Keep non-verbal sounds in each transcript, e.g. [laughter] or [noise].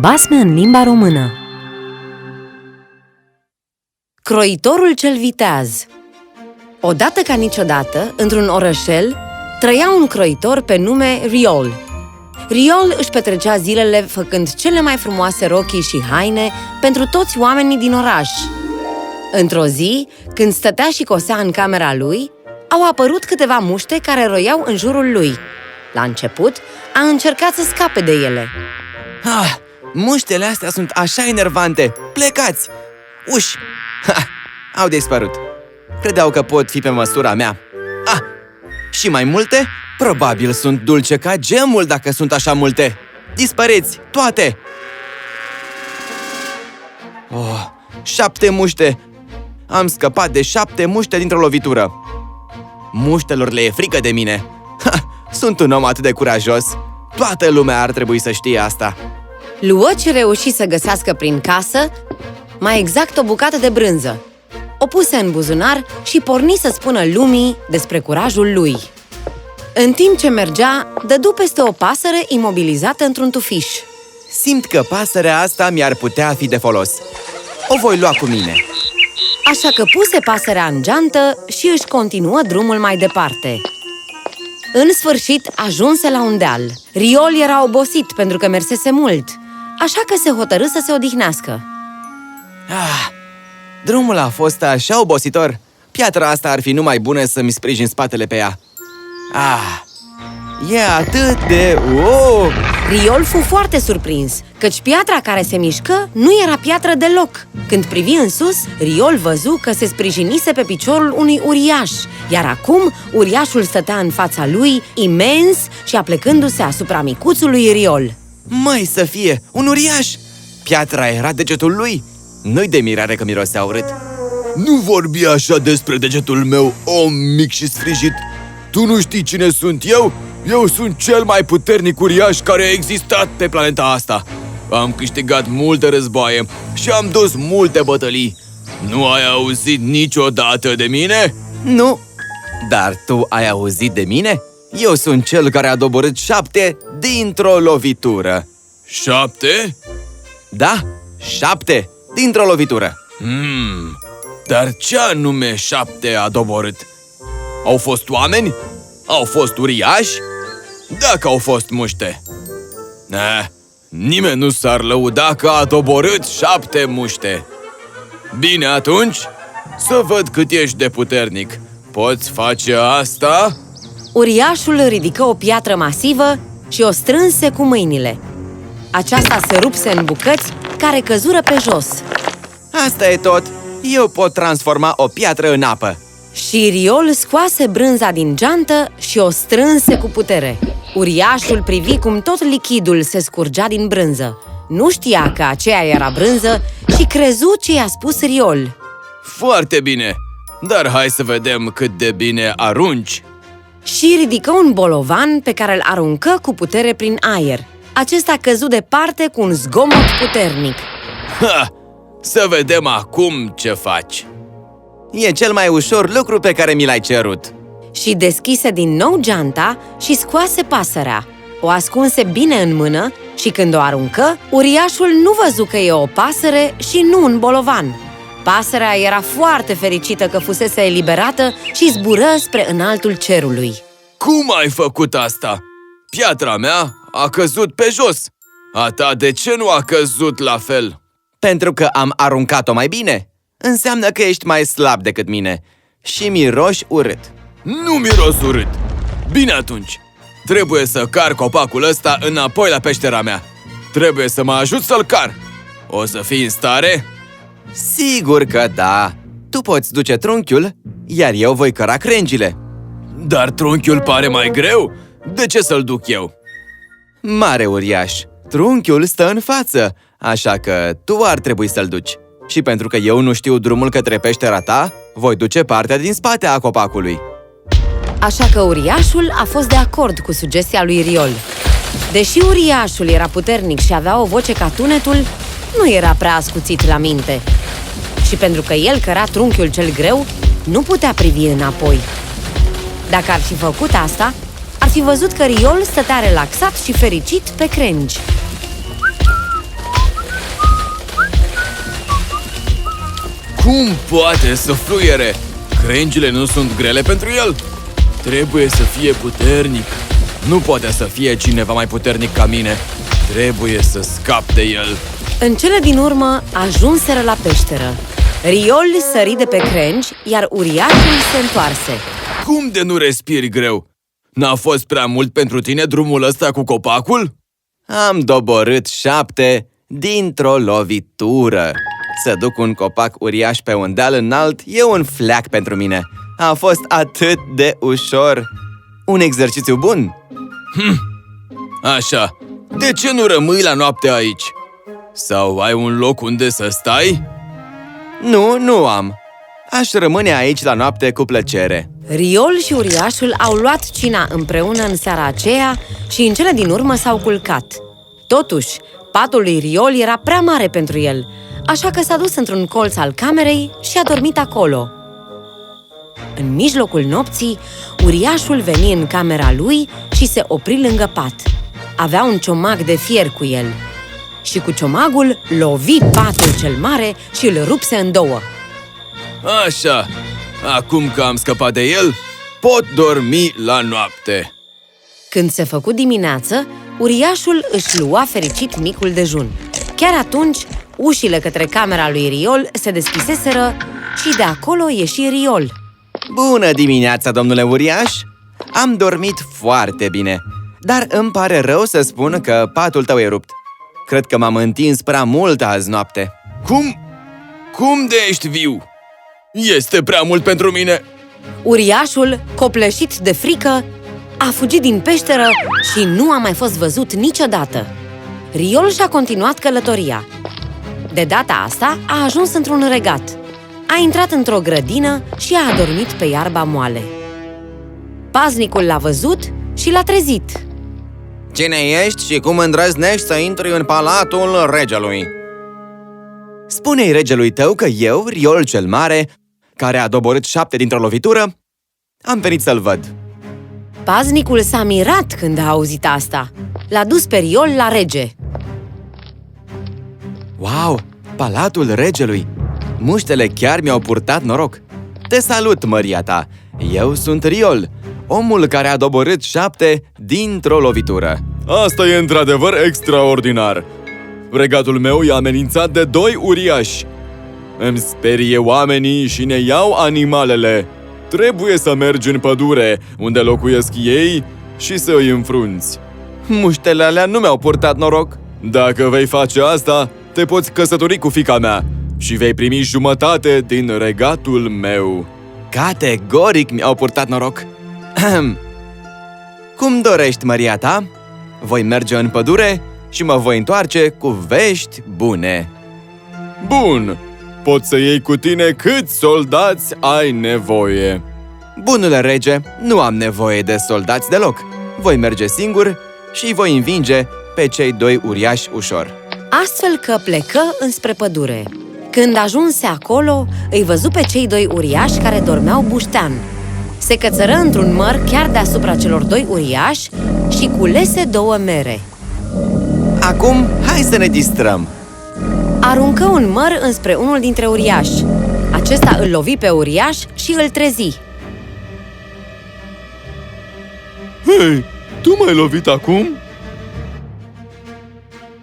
Basme în limba română Croitorul cel viteaz Odată ca niciodată, într-un orășel, trăia un croitor pe nume Riol. Riol își petrecea zilele făcând cele mai frumoase rochii și haine pentru toți oamenii din oraș. Într-o zi, când stătea și cosea în camera lui, au apărut câteva muște care roiau în jurul lui. La început, a încercat să scape de ele. Ah, muștele astea sunt așa enervante! Plecați! Uși! Ha, au dispărut. Credeau că pot fi pe măsura mea. Ah, și mai multe? Probabil sunt dulce ca gemul dacă sunt așa multe. Dispăreți, toate! Oh, șapte muște! Am scăpat de șapte muște dintr-o lovitură. Muștelor le e frică de mine. Ha, sunt un om atât de curajos. Toată lumea ar trebui să știe asta. Luă ce reuși să găsească prin casă, mai exact o bucată de brânză. O puse în buzunar și porni să spună lumii despre curajul lui. În timp ce mergea, dădu peste o pasăre imobilizată într-un tufiș. Simt că pasărea asta mi-ar putea fi de folos. O voi lua cu mine. Așa că puse pasărea în geantă și își continuă drumul mai departe. În sfârșit, ajunse la un deal. Riol era obosit pentru că mersese mult, așa că se hotărâ să se odihnească. Ah, drumul a fost așa obositor. Piatra asta ar fi numai bună să-mi sprijin spatele pe ea. Ah, e atât de... Oh! Riol fu foarte surprins, căci piatra care se mișcă nu era piatră deloc. Când privi în sus, Riol văzu că se sprijinise pe piciorul unui uriaș, iar acum uriașul stătea în fața lui, imens și aplecându-se asupra micuțului Riol. Mai să fie, un uriaș! Piatra era degetul lui. Nu-i de mirare că mirosea urât. Nu vorbi așa despre degetul meu, om mic și sfrijit! Tu nu știi cine sunt eu? Eu sunt cel mai puternic uriaș care a existat pe planeta asta! Am câștigat multe războaie și am dus multe bătălii. Nu ai auzit niciodată de mine? Nu, dar tu ai auzit de mine? Eu sunt cel care a doborât șapte dintr-o lovitură. Șapte? Da, șapte dintr-o lovitură. Hmm, dar ce anume șapte a doborât? Au fost oameni? Au fost uriași? Dacă au fost muște. Eh, nimeni nu s-ar lăuda că a doborât șapte muște. Bine atunci, să văd cât ești de puternic. Poți face asta? Uriașul ridică o piatră masivă și o strânse cu mâinile. Aceasta se rupse în bucăți care căzură pe jos. Asta e tot. Eu pot transforma o piatră în apă. Și Riol scoase brânza din geantă și o strânse cu putere. Uriașul privi cum tot lichidul se scurgea din brânză. Nu știa că aceea era brânză și crezu ce i-a spus Riol. Foarte bine! Dar hai să vedem cât de bine arunci! Și ridică un bolovan pe care îl aruncă cu putere prin aer. Acesta căzu departe cu un zgomot puternic. Ha! Să vedem acum ce faci! E cel mai ușor lucru pe care mi l-ai cerut. Și deschise din nou geanta și scoase pasărea. O ascunse bine în mână și când o aruncă, uriașul nu văzu că e o pasăre și nu un bolovan. Pasărea era foarte fericită că fusese eliberată și zbură spre înaltul cerului. Cum ai făcut asta? Piatra mea a căzut pe jos. A ta de ce nu a căzut la fel? Pentru că am aruncat-o mai bine. Înseamnă că ești mai slab decât mine și miroși urât. Nu miros urât! Bine atunci! Trebuie să car copacul ăsta înapoi la peștera mea. Trebuie să mă ajut să-l car. O să fii în stare? Sigur că da! Tu poți duce trunchiul, iar eu voi căra crengile. Dar trunchiul pare mai greu? De ce să-l duc eu? Mare uriaș, trunchiul stă în față, așa că tu ar trebui să-l duci. Și pentru că eu nu știu drumul către peștera ta, voi duce partea din spate a copacului. Așa că uriașul a fost de acord cu sugestia lui Riol. Deși uriașul era puternic și avea o voce ca tunetul, nu era prea ascuțit la minte. Și pentru că el căra trunchiul cel greu, nu putea privi înapoi. Dacă ar fi făcut asta, ar fi văzut că Riol stătea relaxat și fericit pe crengi. Cum poate să fluiere? Crengile nu sunt grele pentru el? Trebuie să fie puternic. Nu poate să fie cineva mai puternic ca mine. Trebuie să scap de el. În cele din urmă, ajunseră la peșteră. Riol sări de pe crengi, iar uriașul se întoarse. Cum de nu respiri greu? N-a fost prea mult pentru tine drumul ăsta cu copacul? Am doborât șapte dintr-o lovitură. Să duc un copac uriaș pe un deal înalt e un fleac pentru mine. A fost atât de ușor. Un exercițiu bun. Așa, de ce nu rămâi la noapte aici? Sau ai un loc unde să stai? Nu, nu am. Aș rămâne aici la noapte cu plăcere. Riol și uriașul au luat cina împreună în seara aceea și în cele din urmă s-au culcat. Totuși, patul lui Riol era prea mare pentru el, așa că s-a dus într-un colț al camerei și a dormit acolo. În mijlocul nopții, uriașul veni în camera lui și se opri lângă pat. Avea un ciomag de fier cu el. Și cu ciomagul lovi patul cel mare și îl rupse în două. Așa, acum că am scăpat de el, pot dormi la noapte. Când se făcu dimineață, uriașul își lua fericit micul dejun. Chiar atunci, ușile către camera lui Riol se deschiseseră și de acolo ieși Riol. Bună dimineața, domnule uriaș! Am dormit foarte bine, dar îmi pare rău să spun că patul tău e rupt. Cred că m-am întins prea mult azi noapte. Cum? Cum de ești viu? Este prea mult pentru mine! Uriașul, copleșit de frică, a fugit din peșteră și nu a mai fost văzut niciodată. Riol și-a continuat călătoria. De data asta a ajuns într-un regat. A intrat într-o grădină și a adormit pe iarba moale. Paznicul l-a văzut și l-a trezit. Cine ești și cum îndrăznești să intri în palatul regelui? Spune-i regelui tău că eu, Riol cel Mare, care a doborât șapte dintr-o lovitură, am venit să-l văd. Paznicul s-a mirat când a auzit asta. L-a dus pe Riol la rege. Wow, palatul regelui! Muștele chiar mi-au purtat noroc! Te salut, măria ta! Eu sunt Riol, omul care a doborât șapte dintr-o lovitură. Asta e într-adevăr extraordinar! Regatul meu e amenințat de doi uriași. Îmi sperie oamenii și ne iau animalele. Trebuie să mergi în pădure, unde locuiesc ei, și să îi înfrunți. Muștele alea nu mi-au purtat noroc. Dacă vei face asta, te poți căsători cu fica mea și vei primi jumătate din regatul meu. Categoric mi-au purtat noroc. Ahem. [clears throat] Cum dorești, măria ta? Voi merge în pădure și mă voi întoarce cu vești bune. Bun, poți să iei cu tine câți soldați ai nevoie. Bunule rege, nu am nevoie de soldați deloc. Voi merge singur și îi voi învinge pe cei doi uriași ușor. Astfel că plecă înspre pădure. Când ajunse acolo, îi văzu pe cei doi uriași care dormeau buștean. Se cățără într-un măr chiar deasupra celor doi uriași și culese două mere. Acum, hai să ne distrăm. Aruncă un măr înspre unul dintre uriași. Acesta îl lovi pe uriaș și îl trezi. Hei, tu m-ai lovit acum?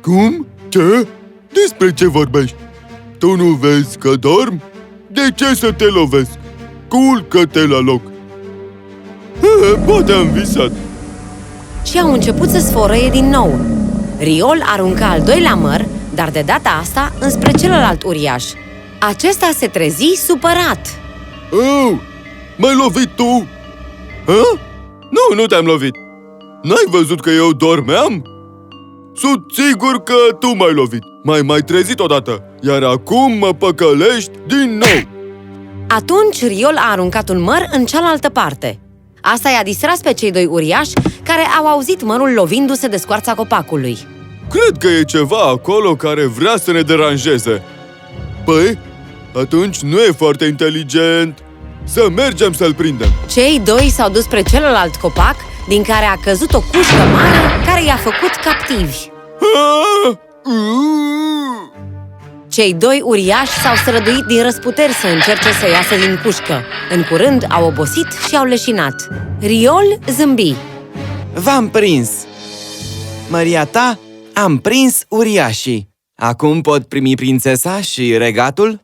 Cum? Ce? Despre ce vorbești? Tu nu vezi că dorm? De ce să te lovesc? Culcă-te la loc! He, poate am visat. Și au început să sfărăie din nou. Riol arunca al doilea măr, dar de data asta înspre celălalt uriaș. Acesta se trezi supărat. Oh, m-ai lovit tu? Ha? Nu, nu te-am lovit. N-ai văzut că eu dormeam? Sunt sigur că tu m-ai lovit. M-ai mai trezit odată, iar acum mă păcălești din nou. Atunci Riol a aruncat un măr în cealaltă parte. Asta i-a distras pe cei doi uriași care au auzit mărul lovindu-se de scoarța copacului. Cred că e ceva acolo care vrea să ne deranjeze. Păi, atunci nu e foarte inteligent. Să mergem să-l prindem. Cei doi s-au dus spre celălalt copac, din care a căzut o cușcă mare care i-a făcut captivi. Ah! Uh! Cei doi uriași s-au străduit din răsputeri să încerce să iasă din cușcă. În curând au obosit și au leșinat. Riol zâmbi. V-am prins! Măria ta, am prins uriașii. Acum pot primi prințesa și regatul?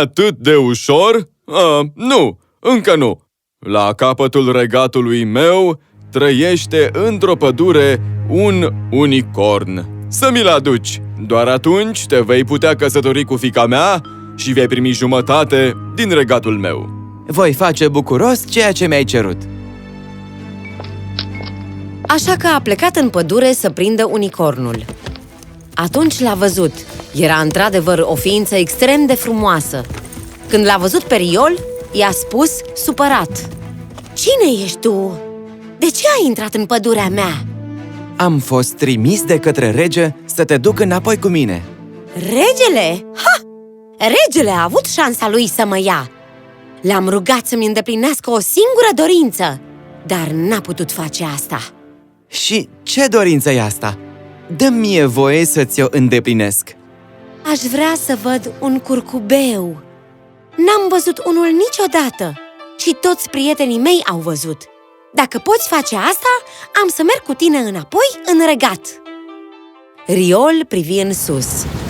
Atât de ușor? A, nu, încă nu. La capătul regatului meu trăiește într-o pădure un unicorn. Să mi-l aduci! Doar atunci te vei putea căsători cu fica mea și vei primi jumătate din regatul meu. Voi face bucuros ceea ce mi-ai cerut. Așa că a plecat în pădure să prindă unicornul. Atunci l-a văzut. Era într-adevăr o ființă extrem de frumoasă. Când l-a văzut pe Riol, i-a spus, supărat. Cine ești tu? De ce ai intrat în pădurea mea? Am fost trimis de către rege să te duc înapoi cu mine. Regele? Ha! Regele a avut șansa lui să mă ia. L-am rugat să-mi îndeplinească o singură dorință, dar n-a putut face asta. Și ce dorință e asta? Dă mie voie să ți-o îndeplinesc. Aș vrea să văd un curcubeu. N-am văzut unul niciodată și toți prietenii mei au văzut. Dacă poți face asta, am să merg cu tine înapoi în regat. Riol privi în sus.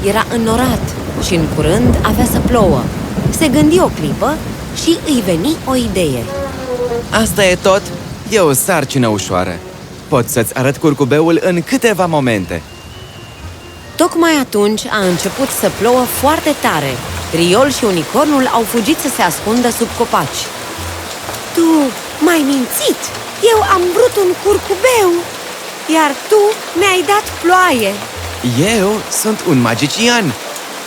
Era înnorat și în curând avea să plouă. Se gândi o clipă și îi veni o idee. Asta e tot? E o sarcină ușoară. Pot să-ți arăt curcubeul în câteva momente. Tocmai atunci a început să plouă foarte tare. Riol și unicornul au fugit să se ascundă sub copaci. Tu m-ai mințit! Eu am vrut un curcubeu, iar tu mi-ai dat ploaie. Eu sunt un magician.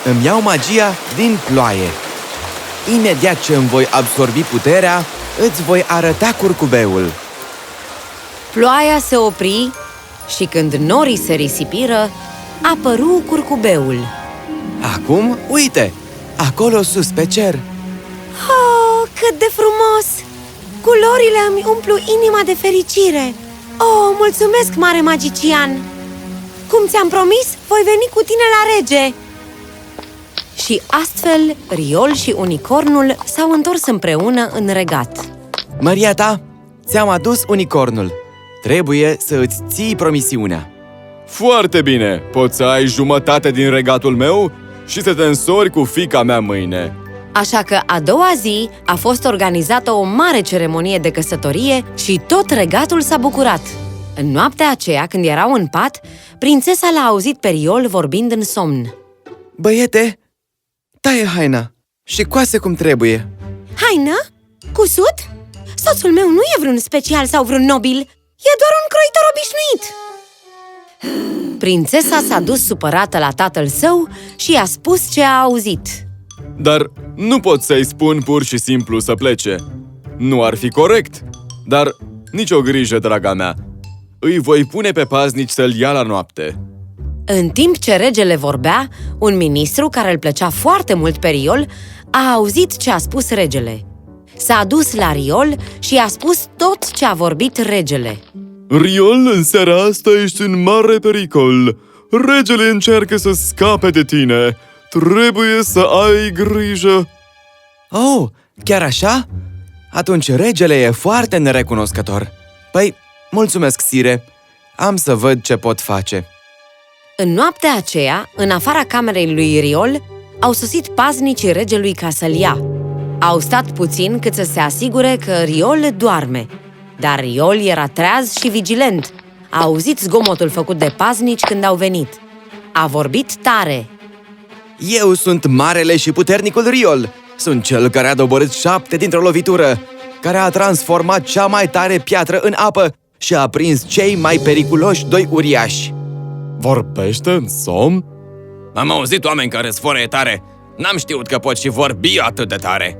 Îmi iau magia din ploaie. Imediat ce îmi voi absorbi puterea, îți voi arăta curcubeul. Ploaia se opri și când norii se risipiră, apăru curcubeul. Acum, uite, acolo sus pe cer. Oh, cât de frumos! Culorile îmi umplu inima de fericire! Oh, mulțumesc, mare magician! Cum ți-am promis, voi veni cu tine la rege! Și astfel, Riol și Unicornul s-au întors împreună în regat. Maria ta, ți-am adus unicornul. Trebuie să îți ții promisiunea. Foarte bine! Poți să ai jumătate din regatul meu și să te însori cu fica mea mâine. Așa că a doua zi a fost organizată o mare ceremonie de căsătorie și tot regatul s-a bucurat. În noaptea aceea, când erau în pat, prințesa l-a auzit pe Riol vorbind în somn. Băiete, taie haina și coase cum trebuie. Haină? Cusut? Soțul meu nu e vreun special sau vreun nobil, e doar un croitor obișnuit! Prințesa s-a dus supărată la tatăl său și i-a spus ce a auzit. Dar nu pot să-i spun pur și simplu să plece. Nu ar fi corect. Dar nicio grijă, draga mea. Îi voi pune pe paznici să-l ia la noapte. În timp ce regele vorbea, un ministru care îl plăcea foarte mult pe Riol a auzit ce a spus regele. S-a dus la Riol și i-a spus tot ce a vorbit regele. Riol, în seara asta ești în mare pericol. Regele încearcă să scape de tine. Trebuie să ai grijă. Oh, chiar așa? Atunci regele e foarte nerecunoscător. Păi, mulțumesc, sire. Am să văd ce pot face. În noaptea aceea, în afara camerei lui Riol, au sosit paznicii regelui ca să-l ia. Au stat puțin cât să se asigure că Riol doarme. Dar Riol era treaz și vigilent. A auzit zgomotul făcut de paznici când au venit. A vorbit tare. Eu sunt marele și puternicul Riol. Sunt cel care a doborât șapte dintr-o lovitură, care a transformat cea mai tare piatră în apă și a prins cei mai periculoși doi uriași. Vorbește în somn? Am auzit oameni care sfărăie tare. N-am știut că pot și vorbi atât de tare.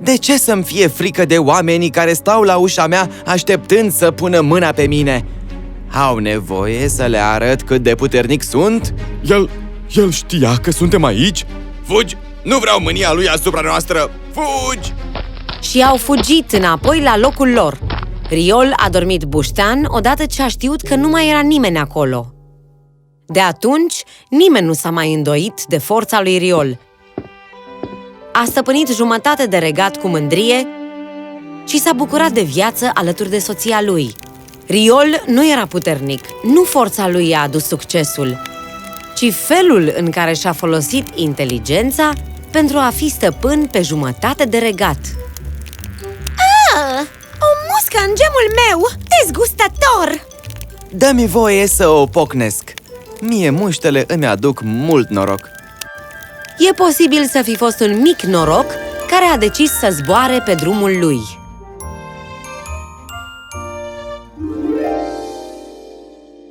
De ce să-mi fie frică de oamenii care stau la ușa mea așteptând să pună mâna pe mine? Au nevoie să le arăt cât de puternic sunt? El, el știa că suntem aici? Fugi! Nu vreau mânia lui asupra noastră! Fugi! Și au fugit înapoi la locul lor. Riol a dormit buștean odată ce a știut că nu mai era nimeni acolo. De atunci, nimeni nu s-a mai îndoit de forța lui Riol. A stăpânit jumătate de regat cu mândrie și s-a bucurat de viață alături de soția lui. Riol nu era puternic, nu forța lui i-a adus succesul, ci felul în care și-a folosit inteligența pentru a fi stăpân pe jumătate de regat. Ah, o muscă în gemul meu! Dezgustător! Dă-mi voie să o pocnesc. Mie muștele îmi aduc mult noroc. E posibil să fi fost un mic noroc care a decis să zboare pe drumul lui.